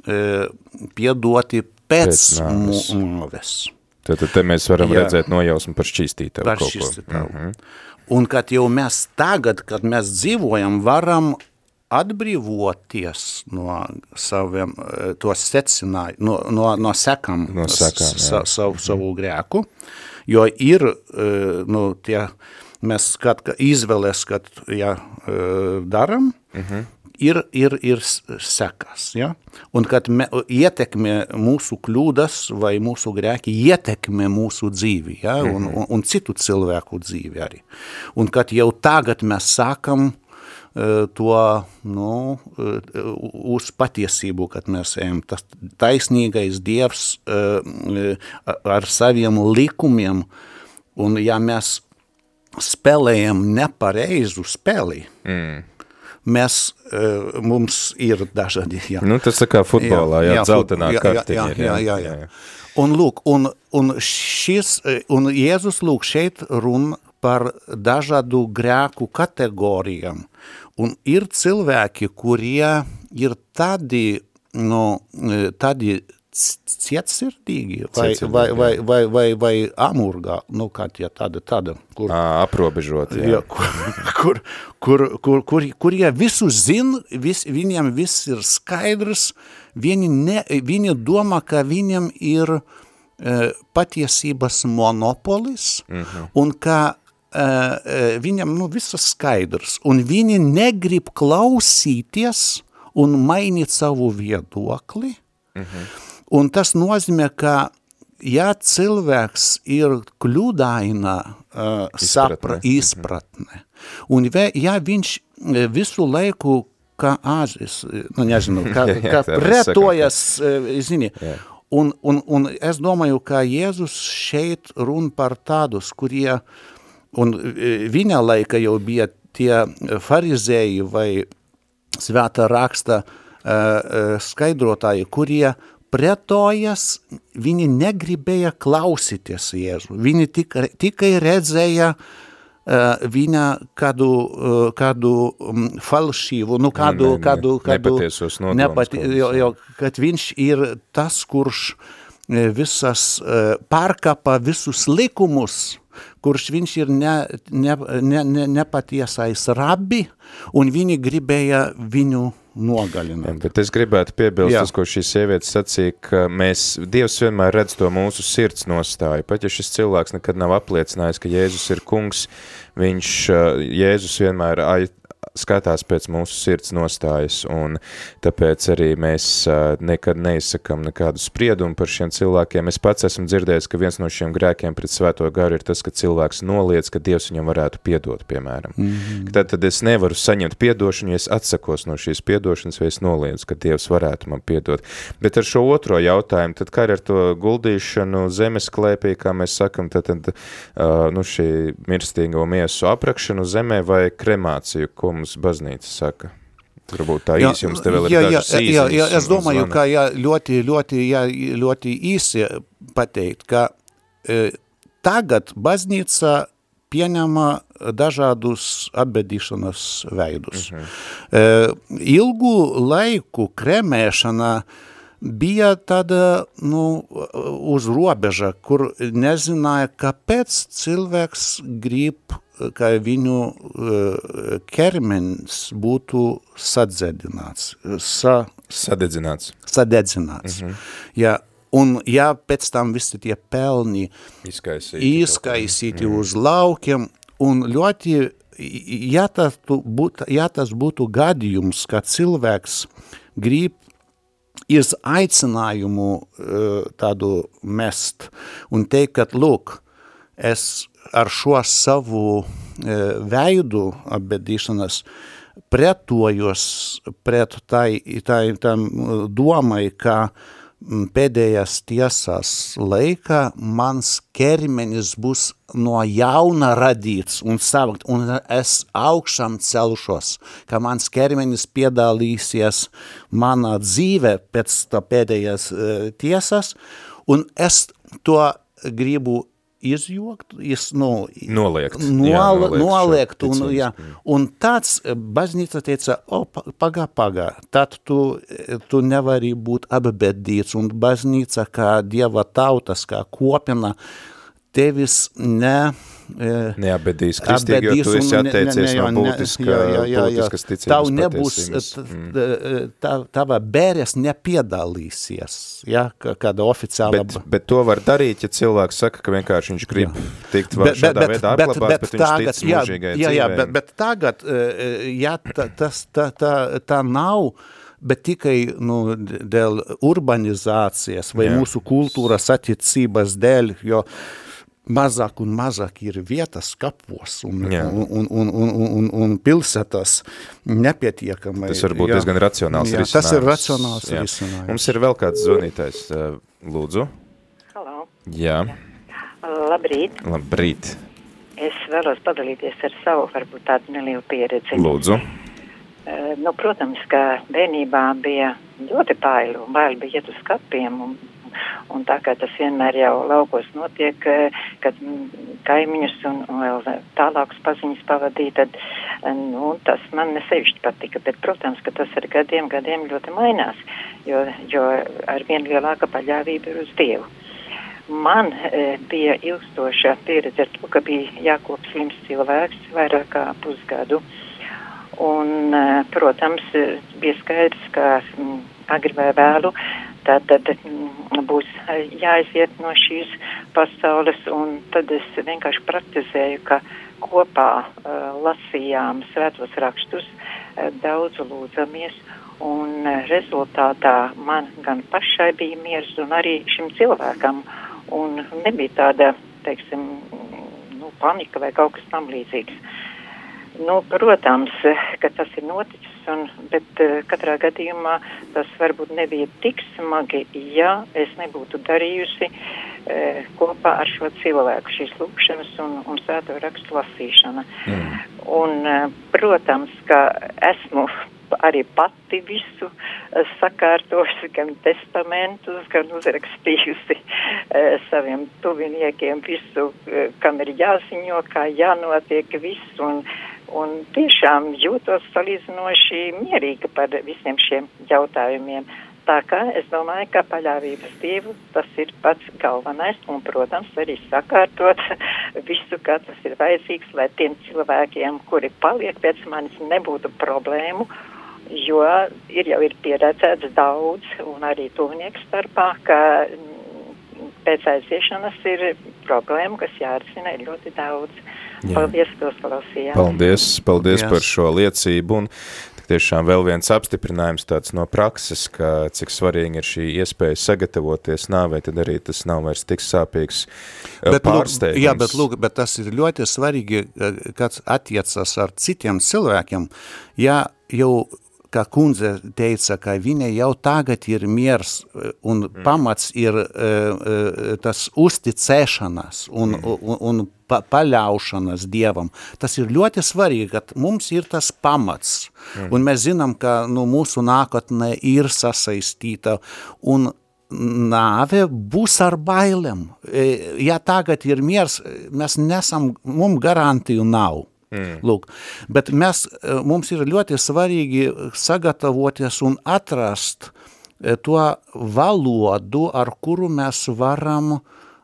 e, piedoti pēc, pēc nāves. Tad, tad mēs varam Jā. redzēt nojausmu par šķīstītavu Par kaut ko. šķīstītavu. Mhm. Un kad jau mēs tagad, kad mēs dzīvojam, varam atbrīvoties no saviem, eh, to secināju, no, no, no sekam, No sekām, sa, savu, savu grēku, jo ir, eh, nu, tie, mēs kad ka izvēlēs, kad, ja, eh, daram, ir, ir, ir sekas, ja? Un kad me, ietekmē mūsu kļūdas vai mūsu grēki, ietekmē mūsu dzīvi, ja? un, un, un citu cilvēku dzīvi arī. Un kad jau tagad mēs sākam eh, to nu, eh, uz patiesību, kad mēs ejam, tas taisnīgais Dievs eh, ar saviem likumiem, un ja mēs spēlējam nepareizu spēli, mm. Mēs, uh, mums ir dažādi, jā. Nu, tas tā kā futbolā, jā, jā dzeltenā jā, jā, kartiņa jā, ir, jā, jā, jā. Un lūk, un, un šis, eh, un Jēzus lūk šeit run par dažādu grēku kategorijām. Un ir cilvēki, kurie ir tādi, nu, eh, tādi cietsirdīgi, vai, vai, vai, vai, vai, vai amurgā, nu, kā tie tāda, tāda, kur, Ā, aprobežot, jā. Jā, kur, kur, kur, kur, kur, kurie visu zina, vis, viņiem viss ir skaidrs, viņi, ne, viņi domā, ka viņiem ir e, patiesības monopolis, Mhm. un ka e, viņam nu, viss skaidrs, un viņi negrib klausīties un mainīt savu viedokli, Un tas nozīmē, ka ja cilvēks ir kļūdaina uh, sapra, Izpratne. izpratne, un ve, ja viņš visu laiku kā āzis, nu nežinu, kā, kā pretojas, zini, un, un, un es domāju, ka Jēzus šeit run par tādus, kurie, un viņa laika jau bija tie farizēji vai svētā raksta uh, skaidrotāji, kurie pretojas, viņi negribēja klausīties Jēzu. Viņi tik, tikai redzēja uh, viņa kādu, uh, kādu um, falšīvu, nu kādu, Ne- ne- kādu, kādu nepatiesos nodomus nepati, kādus, jo, jo, kad viņš ir tas, kurš eh, visas uh, pārkapa visus likumus, kurš viņš ir ne, ne, ne, ne, nepatiesais rabi, un viņi gribēja viņu nogalināt. Bet es gribētu piebilst, Jā. tas, ko šī sieviete sacīja, ka mēs, Dievs vienmēr redz to mūsu sirds nostāju. Pat ja šis cilvēks nekad nav apliecinājis, ka Jēzus ir kungs, viņš, uh, Jēzus vienmēr skatās pēc mūsu sirds nostājas, un tāpēc arī mēs nekad neizsakam nekādu spriedumu par šiem cilvēkiem. Es pats esmu dzirdējis, ka viens no šiem grēkiem pret svēto garu ir tas, ka cilvēks noliec, ka Dievs viņam varētu piedot, piemēram. Mm -hmm. Tad, tad es nevaru saņemt piedošanu, ja es atsakos no šīs piedošanas, vai es noliedzu, ka Dievs varētu man piedot. Bet ar šo otro jautājumu, tad kā ar to guldīšanu zemes klēpī, kā mēs sakam, tad, tad uh, nu, šī mirstīgo miesu aprakšanu zemē vai kremāciju, ko mums baznīca saka? Varbūt tā īsi jums te vēl ir jā, jā, dažas jā, jā, īsiņas es un domāju, zvana. ka jā, ļoti, ļoti, jā, ļoti īsi pateikt, ka e, tagad baznīca pieņema dažādus atbedīšanas veidus. Mhm. E, ilgu laiku kremēšana bija tāda, nu, uz robeža, kur nezināja, kāpēc cilvēks grib, ka viņu ķermenis būtu sadzedināts, sa, Sadedzināts. sadedzināts. Mm -hmm. ja, un ja pēc tam visi tie pelni Izkaisīt. izkaisīti uz laukiem, un ļoti, ja tas, būt, ja tas būtu gadījums, ka cilvēks grib iz aicinājumu uh, tādu mest un teikt, ka, lūk, es ar šo savu uh, veidu apbedīšanas pretojos pret tai, tai tam uh, domai, ka pēdējās tiesās laikā mans ķermenis būs no jauna radīts un savakt, un es augšām celšos, ka mans ķermenis piedalīsies manā dzīvē pēc to pēdējās uh, tiesas, un es to gribu izjokt, iz, nu, Noliegt. jā, Nol, noliegt šo noliegt, un, jā, un tāds eh, baznīca teica, o, pa- pagā, pagā, tad tu, eh, tu nevari būt apbedīts, un baznīca kā dieva tautas, kā kopina, tevis ne... eh, Neapbedīs kristīgi, jo tu esi un ne- ne- no jā, būtiska, jā, jā, jā, jā. būtiskas ticības Tav nebūs, Mm. tā, tava bērės nepiedalīsies, ja, kā- kāda oficiāla... Bet, bet to var darīt, ja cilvēks saka, ka vienkārši viņš grib tikt vēl šādā veidā apglabāts, bet, viņš tagad, tic jā, mūžīgai jā, jā, bet, bet tagad, eh, ja ta, tas, tā, tā, tā nav, bet tikai nu, d- dēļ urbanizācijas vai Jā. mūsu kultūras attiecības dēļ, jo mazāk un mazāk ir vietas kapos un, Jā. un, un, un, un, un, un pilsētas nepietiekamai. Tas var būt jā. diezgan racionāls jā, risinājums. Tas ir racionāls Jā. risinājums. Mums ir vēl kāds zvanītājs, lūdzu. Halo, Jā, labrīt. labrīt. Es vēlos padalīties ar savu, varbūt tādu nelielu pieredzi. Lūdzu. Nu, protams, ka bērnībā bija ļoti baili un baili bija iet uz kapiem. Un, un tā kā tas vienmēr jau laukos notiek, kad kaimiņus un, vēl tālākus paziņas pavadīja, tad nu, tas man nesevišķi patika. Bet, protams, ka tas ar gadiem, gadiem ļoti mainās, jo, jo ar vien lielāka paļāvība ir uz Dievu. Man e, bija ilgstoša pieredze ar to, ka bija jākop slims cilvēks vairāk kā pusgadu. Un, e, protams, e, bija skaidrs, ka agri vai vēlu tad, tad mm, būs e, jāiziet no šīs pasaules. Un tad es vienkārši praktizēju, ka kopā uh, lasījām svētos rakstus, uh, daudz lūdzamies. Un uh, rezultātā man gan pašai bija miers, un arī šim cilvēkam. Un nebija tāda, teiksim, nu, panika vai kaut kas tam līdzīgs. Nu, protams, ka tas ir noticis, un, bet uh, katrā gadījumā tas varbūt nebija tik smagi, ja es nebūtu darījusi uh, kopā ar šo cilvēku šīs lūkšanas un, un svēto rakstu lasīšana. Mm. Un, uh, protams, ka esmu arī pati visu uh, sakārtojusi, gan testamentus, gan uzrakstījusi uh, saviem tuviniekiem visu, uh, kam ir jāziņo, kā jānotiek viss. Un, un tiešām jūtos salīdzinoši mierīga par visiem šiem jautājumiem. Tā kā es domāju, ka paļāvības dievu tas ir pats galvenais un, protams, arī sakārtot visu, kā tas ir vajadzīgs, lai tiem cilvēkiem, kuri paliek pēc manis, nebūtu problēmu, jo ir jau ir pieredzēts daudz un arī tuvnieku starpā, ka pēc aiziešanas ir problēma, kas jārisina ir ļoti daudz. Jā. Paldies, ka uzklausījāt. Paldies, paldies Paldies. par šo liecību. Un tik tiešām vēl viens apstiprinājums tāds no prakses, ka cik svarīgi ir šī iespēja sagatavoties nāvē, tad arī tas nav vairs tik sāpīgs Bet, lūk, pārsteigums. jā, bet, lūk, bet tas ir ļoti svarīgi, kad attiecas ar citiem cilvēkiem. Ja jau, kā kundze teica, ka viņai jau tagad ir miers eh, un mm. pamats ir uh, tas uzticēšanās un, mm. un, un pa, paļaušanas Dievam. Tas ir ļoti svarīgi, ka mums ir tas pamats. Mm. Un mēs zinām, ka nu, mūsu nākotne ir sasaistīta un nāve būs ar bailēm. E, Ja tagad ir miers, mēs nesam, mums garantiju nav. Mm. Lūk, bet mēs, e, mums ir ļoti svarīgi sagatavoties un atrast e, to valodu, ar kuru mēs varam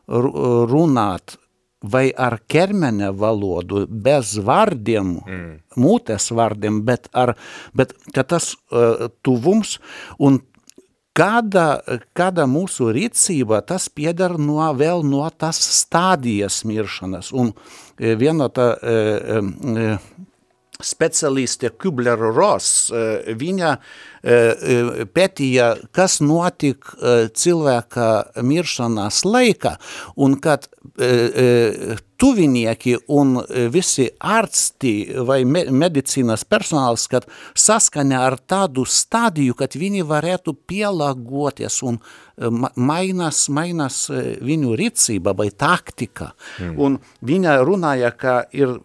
ru- runāt, vai ar ķermeņa valodu, bez vārdiem, mm. mutes vārdiem, bet, ar, bet tas uh, tuvums un kāda, kāda mūsu rīcība, tas pieder no, vēl no tas stādijas miršanas. Un e, viena tā e, specialiste Kubler-Ross, e, viņa e, e, pētīja, kas notika e, cilvēka miršanas laikā, un kad tuvinieki un visi ārsti vai me, medicīnas personāls, kad saskaņa ar tādu stadiju, kad viņi varētu pielāgoties un ma- mainās, mainās viņu rīcība vai taktika. Mm. Un viņa runāja, ka ir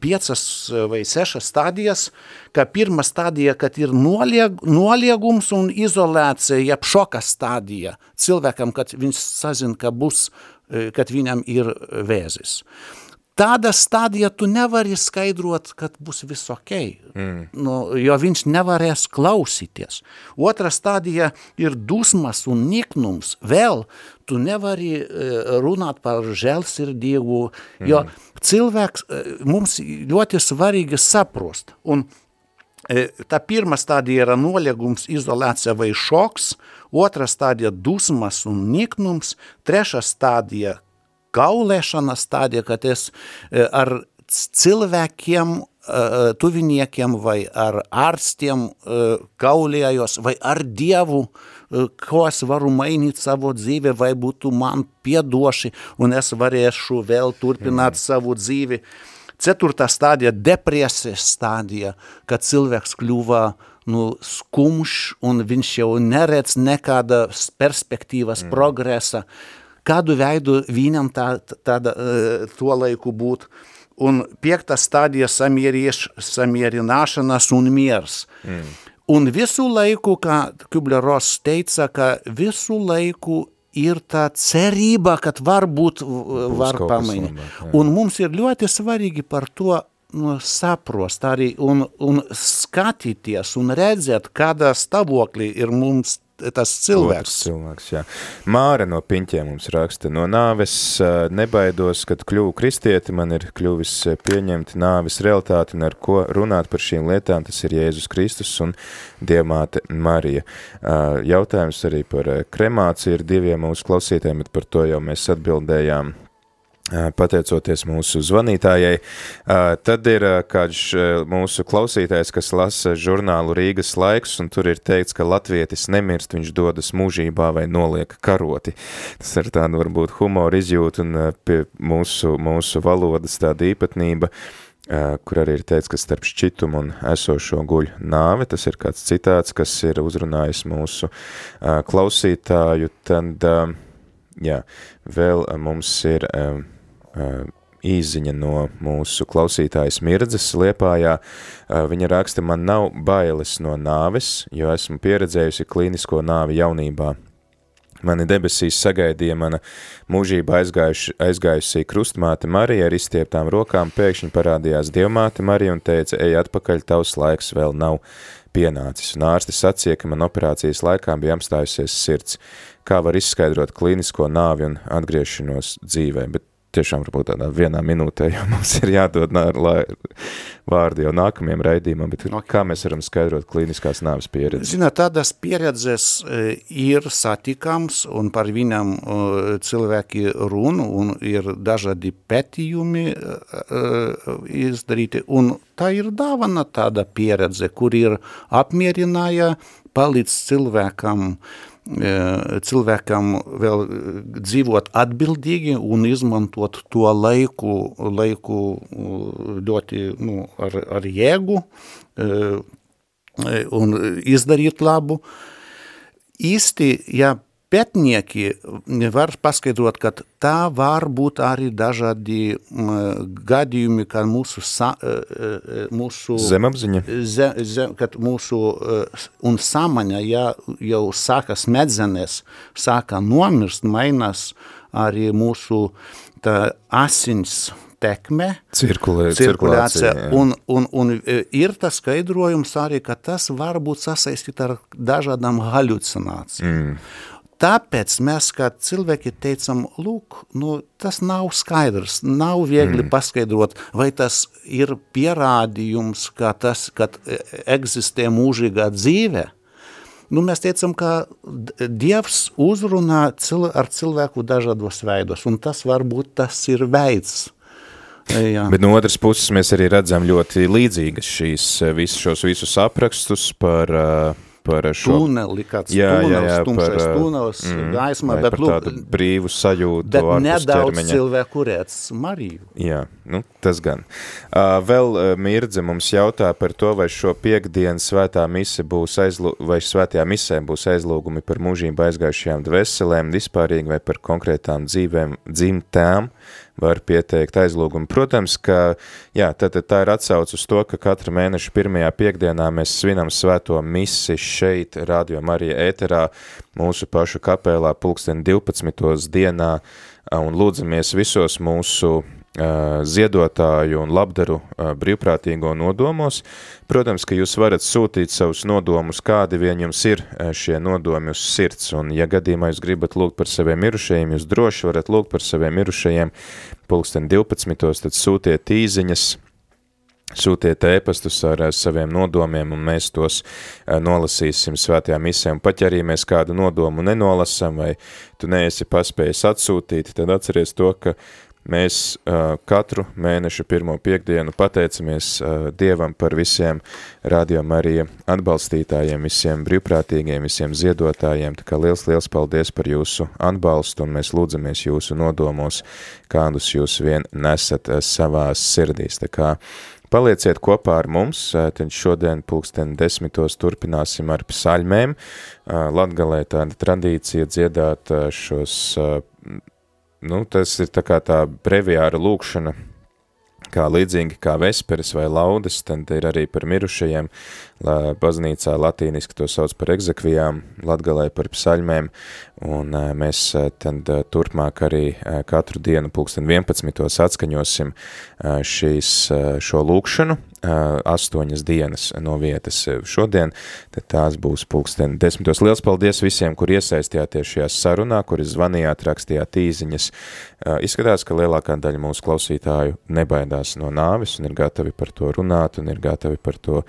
piecas vai sešas stadijas, ka pirma stadija, kad ir nolieg, noliegums un izolācija, jeb šoka stadija cilvēkam, kad viņš sazina, ka būs, kad viņam ir vēzis tāda stadija tu nevari skaidrot, kad būs viss ok, mm. nu, jo viņš nevarēs klausīties. Otra stadija ir dusmas un niknums. Vēl tu nevari runāt par žēlsirdīgu, jo mm. cilvēks, mums ļoti svarīgi saprast. Un tā pirma stadija ir noliegums, izolācija vai šoks, otra stadija dusmas un niknums, treša stadija gaulēšana stadija, kad es e, ar cilvēkiem, e, tuviniekiem vai ar ārstiem e, gaulējos, vai ar Dievu, ko es varu mainīt savo dzīvi, vai būtu man piedoši, un es varēšu vēl turpināt mm. savu dzīvi. Ceturtā stadija – depresijas stadija, kad cilvēks kļuva nu, skumš, un viņš jau neredz nekādas perspektīvas, mm. progresa. Kādu veidu viņam tā, tāda, to laiku būt. Un piekta stadija samierināšanas un miers. Mm. Un visu laiku, kā Kubleros teica, ka visu laiku ir tā cerība, kad varbūt var pamainīt. Un mums ir ļoti svarīgi par to nu, saprast arī un, un skatīties un redzēt, kādā stāvoklī ir mums tas cilvēks. Otrs cilvēks, jā. Māra no piņķiem mums raksta, no nāves nebaidos, kad kļuvu kristieti, man ir kļuvis pieņemt nāves realitāti un ar ko runāt par šīm lietām, tas ir Jēzus Kristus un Dievmāte Marija. Jautājums arī par kremāciju ir diviem mūsu klausītājiem, bet par to jau mēs atbildējām pateicoties mūsu zvanītājai. Tad ir kāds mūsu klausītājs, kas lasa žurnālu Rīgas laiks, un tur ir teikts, ka latvietis nemirst, viņš dodas mūžībā vai noliek karoti. Tas ir tāda varbūt humora izjūta un pie mūsu, mūsu valodas tāda īpatnība, kur arī ir teikts, ka starp šķitumu un esošo guļ nāve, tas ir kāds citāts, kas ir uzrunājis mūsu klausītāju, tad, jā, vēl mums ir īziņa no mūsu klausītājas Mirdzes Liepājā. Viņa raksta, man nav bailes no nāves, jo esmu pieredzējusi klīnisko nāvi jaunībā. Mani debesīs sagaidīja mana mūžība aizgājuši, aizgājusī krustmāte Marija ar izstieptām rokām, pēkšņi parādījās dievmāte Marija un teica, ej atpakaļ, tavs laiks vēl nav pienācis. Un ārsti sacīja, ka man operācijas laikā bija apstājusies sirds. Kā var izskaidrot klīnisko nāvi un atgriešanos dzīvē, bet tiešām varbūt tādā vienā minūtē, jo mums ir jādod lai, vārdi jau nākamajam raidījumam, bet okay. kā mēs varam skaidrot klīniskās nāves pieredzi? Zināt, tādas pieredzes e, ir satikams un par viņam e, cilvēki runu un ir dažādi pētījumi e, izdarīti un tā ir dāvana tāda pieredze, kur ir apmierināja, palīdz cilvēkam uh, cilvēkam vēl dzīvot atbildīgi un izmantot to laiku, laiku ļoti nu, ar, ar jēgu un izdarīt labu. Īsti, ja Pētnieki var paskaidrot, ka tā var būt arī dažādi gadījumi, kad mūsu, sa, e, e, e, mūsu zemapziņa, ze, ze, kad mūsu un samaņa, ja jau sāka smadzenes, sāka nomirst, mainās arī mūsu tā asins tekme, Cirkulē, cirkulācija. cirkulācija un, un, un ir tas skaidrojums arī, ka tas var būt sasaistīt ar dažādām halucinācijām. Mm. Tāpēc mēs kā cilvēki teicam, lūk, nu, tas nav skaidrs, nav viegli mm. paskaidrot, vai tas ir pierādījums, ka tas, kad e, eksistē mūžīgā dzīve. Nu, mēs teicam, ka Dievs uzrunā cil ar cilvēku dažādos veidos, un tas varbūt tas ir veids, Jā. Bet no otras puses mēs arī redzam ļoti līdzīgas šīs, visus šos visus aprakstus par uh, par šo tuneli, kāds jā, tunelis, jā, jā, tumšais par, tunelis, mm, gaismā, bet par tādu lūk, brīvu sajūtu bet nedaudz ķermeņa. cilvēku rēc Mariju. Jā, nu, tas gan. Uh, vēl uh, Mirdze mums jautā par to, vai šo piekdienu svētā mise būs aizlū, vai svētajā misē būs aizlūgumi par mūžību aizgājušajām dveselēm vispārīgi vai par konkrētām dzīvēm, dzimtām var pieteikt aizlūgumu. Protams, ka jā, tad tā ir atsauc uz to, ka katra mēneša pirmajā piekdienā mēs svinam svēto misi šeit, Radio Marija ēterā, mūsu pašu kapēlā pulksten 12. dienā un lūdzamies visos mūsu ziedotāju un labdaru brīvprātīgo nodomos. Protams, ka jūs varat sūtīt savus nodomus, kādi vien jums ir šie nodomi uz sirds, un ja gadījumā jūs gribat lūgt par saviem mirušajiem, jūs droši varat lūgt par saviem mirušajiem pulksten 12. tad sūtiet īziņas, sūtiet ēpastus ar saviem nodomiem, un mēs tos nolasīsim svētajā misē, un pat arī mēs kādu nodomu nenolasam, vai tu neesi paspējis atsūtīt, tad atceries to, ka Mēs uh, katru mēnešu pirmo piekdienu pateicamies uh, Dievam par visiem Radio Marija atbalstītājiem, visiem brīvprātīgiem, visiem ziedotājiem. Tā kā liels, liels paldies par jūsu atbalstu un mēs lūdzamies jūsu nodomos, kādus jūs vien nesat uh, savās sirdīs. Tā kā Palieciet kopā ar mums, tad šodien pulksten desmitos turpināsim ar psaļmēm. Latgalē tāda tradīcija dziedāt šos nu, tas ir tā kā tā breviāra lūkšana, kā līdzīgi kā vesperes vai laudes, tad ir arī par mirušajiem, baznīcā latīniski to sauc par egzekvijām, latgalē par psaļmēm, un mēs tad turpmāk arī katru dienu pulksten 11. atskaņosim šīs, šo lūkšanu, astoņas dienas no vietas šodien, tad tās būs pulksten desmitos. Liels paldies visiem, kur iesaistījāties šajā sarunā, kuri zvanījāt, rakstījāt īziņas. Izskatās, ka lielākā daļa mūsu klausītāju nebaidās no nāvis un ir gatavi par to runāt un ir gatavi par to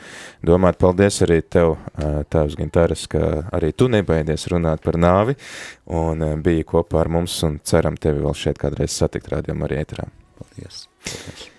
domāt. Paldies arī tev, tēvs Gintaras, ka arī tu nebaidies runāt par nāvi un biji kopā ar mums un ceram tevi vēl šeit kādreiz satikt rādījumā arī ēterā. Paldies. Paldies.